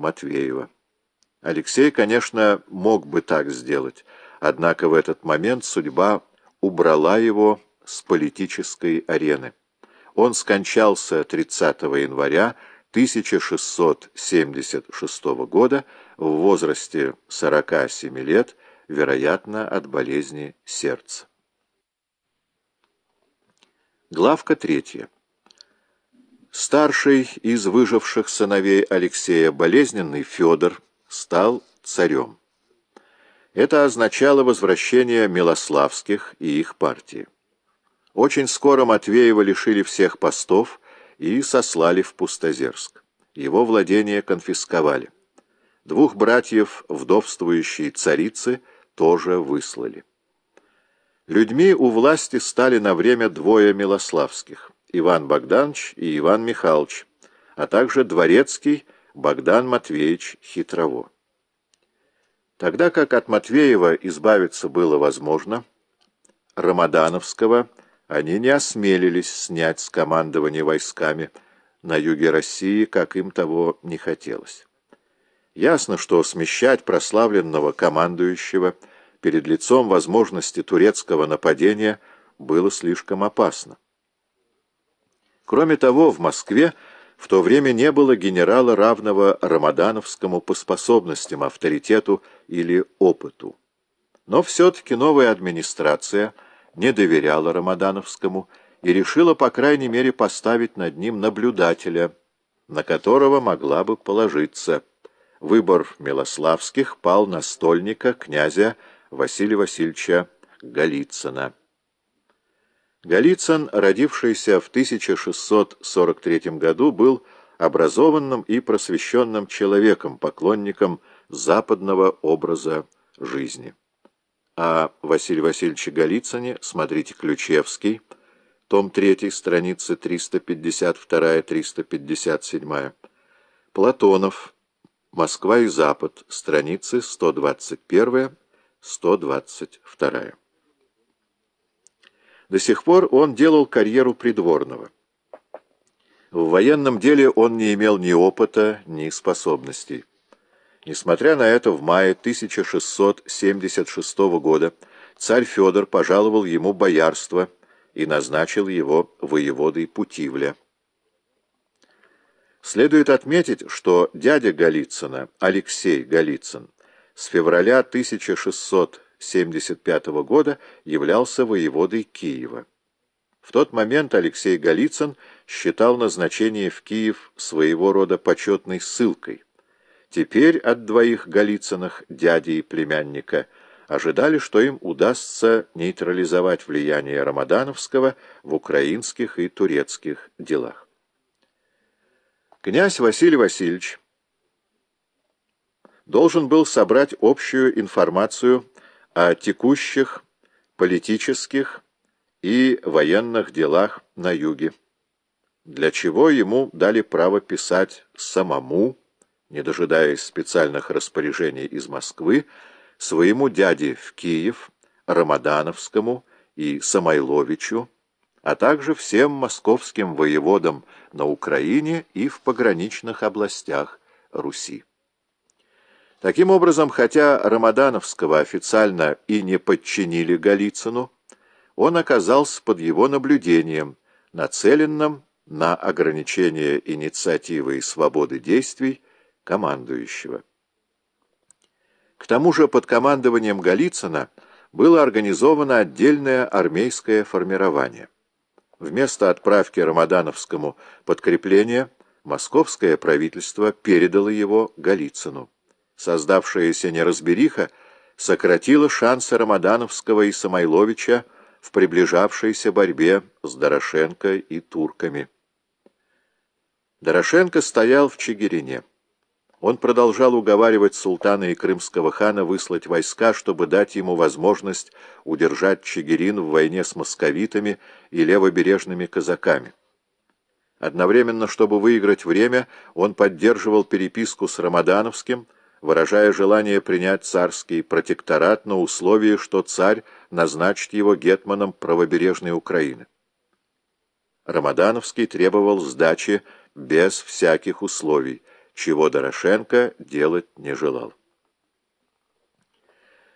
Матвеева. Алексей, конечно, мог бы так сделать, однако в этот момент судьба убрала его с политической арены. Он скончался 30 января 1676 года в возрасте 47 лет, вероятно, от болезни сердца. Главка третья. Старший из выживших сыновей Алексея, болезненный Федор, стал царем. Это означало возвращение Милославских и их партии. Очень скоро Матвеева лишили всех постов и сослали в Пустозерск. Его владения конфисковали. Двух братьев вдовствующей царицы тоже выслали. Людьми у власти стали на время двое Милославских – Иван Богданович и Иван Михайлович, а также дворецкий Богдан Матвеевич Хитрово. Тогда как от Матвеева избавиться было возможно, Рамадановского – они не осмелились снять с командования войсками на юге России, как им того не хотелось. Ясно, что смещать прославленного командующего перед лицом возможности турецкого нападения было слишком опасно. Кроме того, в Москве в то время не было генерала, равного Рамадановскому по способностям, авторитету или опыту. Но все-таки новая администрация – не доверяла Рамадановскому и решила, по крайней мере, поставить над ним наблюдателя, на которого могла бы положиться. Выбор Милославских пал на стольника князя Василия Васильевича Голицына. Голицын, родившийся в 1643 году, был образованным и просвещенным человеком, поклонником западного образа жизни о Василии Васильевиче Голицыне смотрите Ключевский, том 3, страницы 352-357. Платонов, Москва и Запад, страницы 121-122. До сих пор он делал карьеру придворного. В военном деле он не имел ни опыта, ни способностей. Несмотря на это, в мае 1676 года царь Федор пожаловал ему боярство и назначил его воеводой Путивля. Следует отметить, что дядя Голицына, Алексей Голицын, с февраля 1675 года являлся воеводой Киева. В тот момент Алексей Голицын считал назначение в Киев своего рода почетной ссылкой. Теперь от двоих Голицыных, дяди и племянника, ожидали, что им удастся нейтрализовать влияние Рамадановского в украинских и турецких делах. Князь Василий Васильевич должен был собрать общую информацию о текущих политических и военных делах на юге, для чего ему дали право писать самому не дожидаясь специальных распоряжений из Москвы, своему дяде в Киев, Рамадановскому и Самойловичу, а также всем московским воеводам на Украине и в пограничных областях Руси. Таким образом, хотя Рамадановского официально и не подчинили Голицыну, он оказался под его наблюдением, нацеленным на ограничение инициативы и свободы действий командующего. К тому же под командованием Голицына было организовано отдельное армейское формирование. Вместо отправки Рамадановскому подкрепления московское правительство передало его Голицыну. Создавшаяся неразбериха сократила шансы Рамадановского и Самойловича в приближавшейся борьбе с Дорошенко и турками. Дорошенко стоял в Чигирине. Он продолжал уговаривать султана и крымского хана выслать войска, чтобы дать ему возможность удержать Чигирин в войне с московитами и левобережными казаками. Одновременно, чтобы выиграть время, он поддерживал переписку с Рамадановским, выражая желание принять царский протекторат на условии, что царь назначит его гетманом правобережной Украины. Рамадановский требовал сдачи без всяких условий, чего Дорошенко делать не желал.